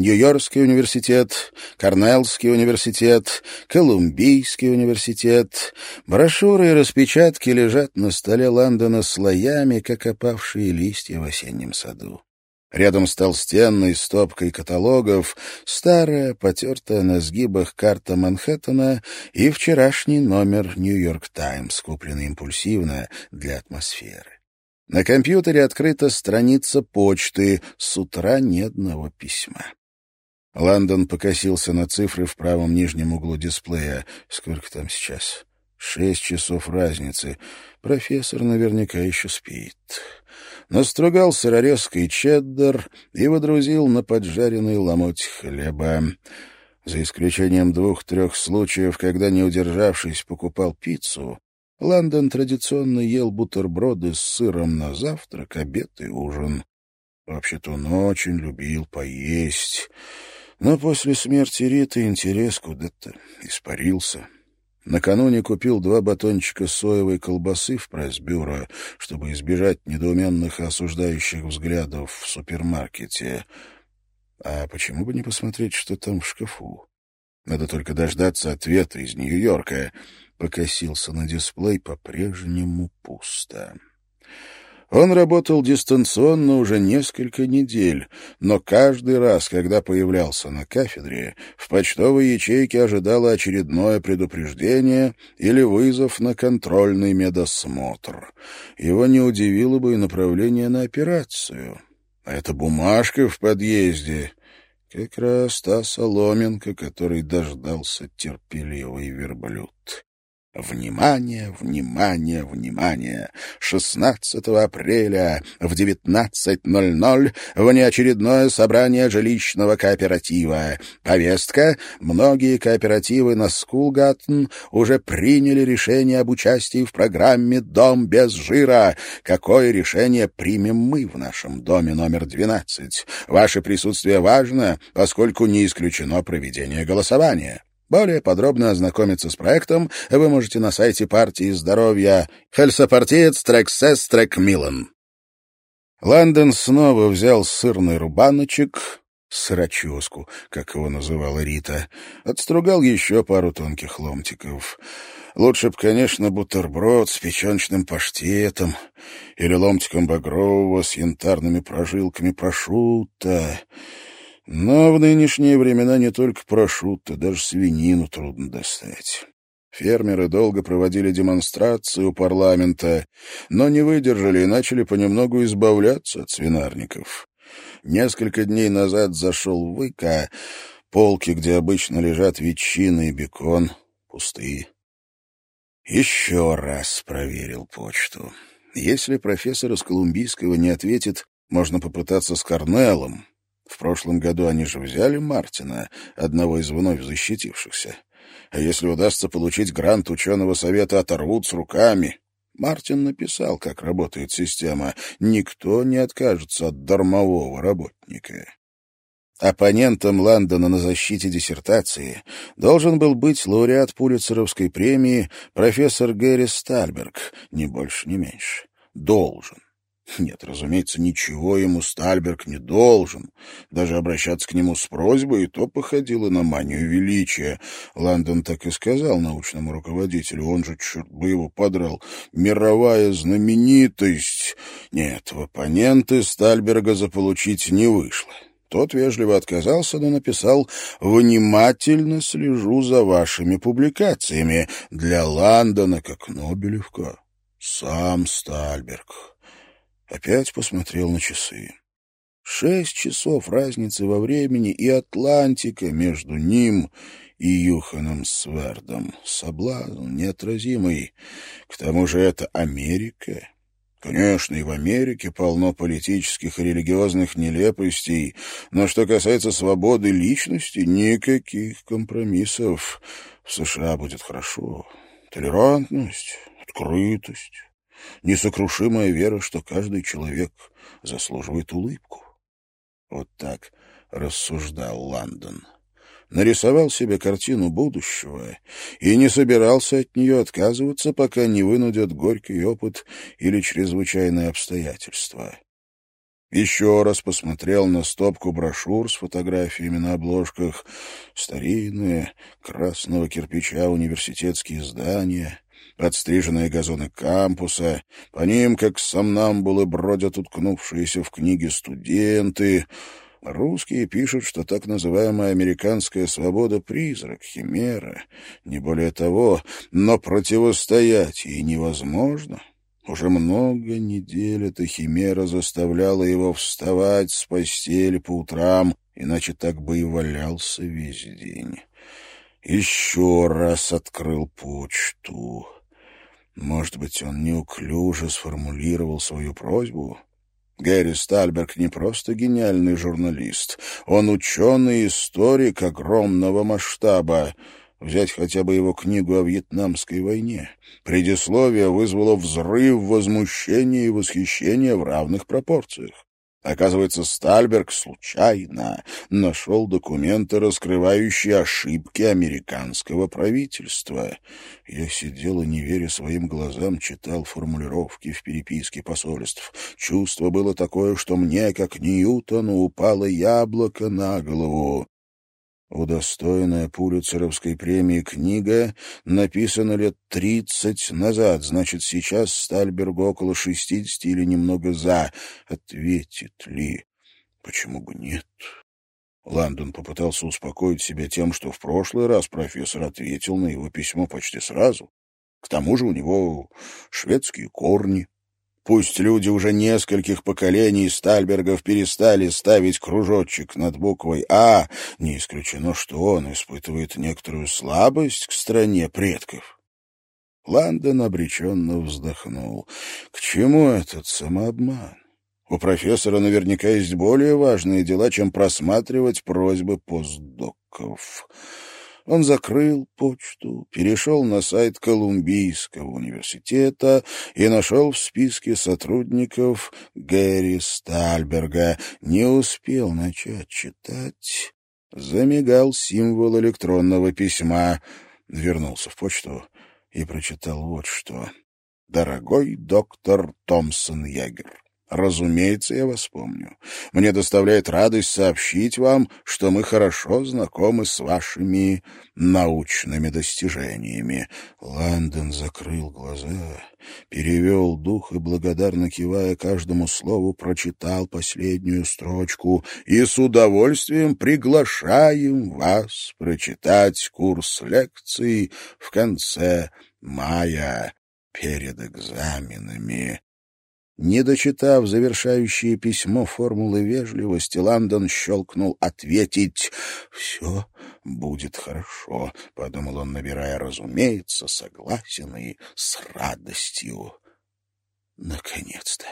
Нью-Йоркский университет, Корнеллский университет, Колумбийский университет. Брошюры и распечатки лежат на столе Лондона слоями, как опавшие листья в осеннем саду. Рядом с толстенной стопкой каталогов старая, потертая на сгибах карта Манхэттена и вчерашний номер «Нью-Йорк Таймс», купленный импульсивно для атмосферы. На компьютере открыта страница почты, с утра ни одного письма. Лондон покосился на цифры в правом нижнем углу дисплея. Сколько там сейчас? Шесть часов разницы. Профессор наверняка еще спит. Настругал сырорезкой чеддер и водрузил на поджаренный ломоть хлеба. За исключением двух-трех случаев, когда, не удержавшись, покупал пиццу, Лондон традиционно ел бутерброды с сыром на завтрак, обед и ужин. Вообще-то он очень любил поесть, но после смерти Риты интерес куда-то испарился. Накануне купил два батончика соевой колбасы в пресс-бюро, чтобы избежать недоуменных и осуждающих взглядов в супермаркете. А почему бы не посмотреть, что там в шкафу? Надо только дождаться ответа из Нью-Йорка. Покосился на дисплей, по-прежнему пусто. Он работал дистанционно уже несколько недель, но каждый раз, когда появлялся на кафедре, в почтовой ячейке ожидало очередное предупреждение или вызов на контрольный медосмотр. Его не удивило бы и направление на операцию. А эта бумажка в подъезде — как раз та соломинка, которой дождался терпеливый верблюд. Внимание, внимание, внимание! 16 апреля в 19.00 внеочередное собрание жилищного кооператива. Повестка — многие кооперативы на Скулгаттен уже приняли решение об участии в программе «Дом без жира». Какое решение примем мы в нашем доме номер 12? Ваше присутствие важно, поскольку не исключено проведение голосования. Более подробно ознакомиться с проектом вы можете на сайте партии здоровья «Хельсопартиец Трексес Трек Милан». Лондон снова взял сырный рубаночек, сыроческу, как его называла Рита, отстругал еще пару тонких ломтиков. Лучше б, конечно, бутерброд с печеночным паштетом или ломтиком багрового с янтарными прожилками прошутто. Но в нынешние времена не только прошутто, даже свинину трудно достать. Фермеры долго проводили демонстрации у парламента, но не выдержали и начали понемногу избавляться от свинарников. Несколько дней назад зашел Выка, полки, где обычно лежат ветчина и бекон, пустые. Еще раз проверил почту. Если профессор из Колумбийского не ответит, можно попытаться с Корнеллом. В прошлом году они же взяли Мартина, одного из вновь защитившихся. А если удастся получить грант ученого совета, оторвут с руками. Мартин написал, как работает система. Никто не откажется от дармового работника. Оппонентом Ландона на защите диссертации должен был быть лауреат Пулитцеровской премии профессор Гэри Стальберг, ни больше, ни меньше. Должен. Нет, разумеется, ничего ему Стальберг не должен. Даже обращаться к нему с просьбой и то походило на манию величия. Лондон так и сказал научному руководителю, он же, черт бы его подрал, мировая знаменитость. Нет, в оппоненты Стальберга заполучить не вышло. Тот вежливо отказался, но написал «Внимательно слежу за вашими публикациями. Для Лондона как Нобелевка. Сам Стальберг». Опять посмотрел на часы. Шесть часов разницы во времени и Атлантика между ним и Юханом Свердом. Соблазн неотразимый. К тому же это Америка. Конечно, и в Америке полно политических и религиозных нелепостей, но что касается свободы личности, никаких компромиссов. В США будет хорошо. Толерантность, открытость, несокрушимая вера, что каждый человек заслуживает улыбку. Вот так рассуждал Лондон. Нарисовал себе картину будущего и не собирался от нее отказываться, пока не вынудят горький опыт или чрезвычайные обстоятельства. Еще раз посмотрел на стопку брошюр с фотографиями на обложках, старинные, красного кирпича университетские здания, подстриженные газоны кампуса, по ним, как сомнамбулы, бродят уткнувшиеся в книги студенты. Русские пишут, что так называемая американская свобода — призрак, химера, не более того, но противостоять ей невозможно. Уже много недель эта химера заставляла его вставать с постели по утрам, иначе так бы и валялся весь день. Еще раз открыл почту. Может быть, он неуклюже сформулировал свою просьбу? Гэри Стальберг не просто гениальный журналист, он ученый-историк огромного масштаба. Взять хотя бы его книгу о Вьетнамской войне. Предисловие вызвало взрыв возмущения и восхищения в равных пропорциях. Оказывается, Стальберг случайно нашел документы, раскрывающие ошибки американского правительства. Я сидел и, не веря своим глазам, читал формулировки в переписке посольств. Чувство было такое, что мне, как Ньютону, упало яблоко на голову. Удостоенная Пулицеровской премии книга написана лет тридцать назад, значит, сейчас Стальбергу около шестидесяти или немного за. Ответит ли? Почему бы нет? Ландон попытался успокоить себя тем, что в прошлый раз профессор ответил на его письмо почти сразу. К тому же у него шведские корни. Пусть люди уже нескольких поколений Стальбергов перестали ставить кружочек над буквой «А», не исключено, что он испытывает некоторую слабость к стране предков. Ландон обреченно вздохнул. К чему этот самообман? У профессора наверняка есть более важные дела, чем просматривать просьбы постдоков. Он закрыл почту, перешел на сайт Колумбийского университета и нашел в списке сотрудников Гэри Стальберга. Не успел начать читать. Замигал символ электронного письма. Вернулся в почту и прочитал вот что. «Дорогой доктор Томпсон Ягер, Разумеется, я вас помню. Мне доставляет радость сообщить вам, что мы хорошо знакомы с вашими научными достижениями. Ландон закрыл глаза, перевел дух и, благодарно кивая каждому слову, прочитал последнюю строчку и с удовольствием приглашаем вас прочитать курс лекций в конце мая перед экзаменами. Не дочитав завершающее письмо формулы вежливости, Ландон щелкнул «Ответить». «Все будет хорошо», — подумал он, набирая «разумеется», «согласен» и «с радостью». Наконец-то.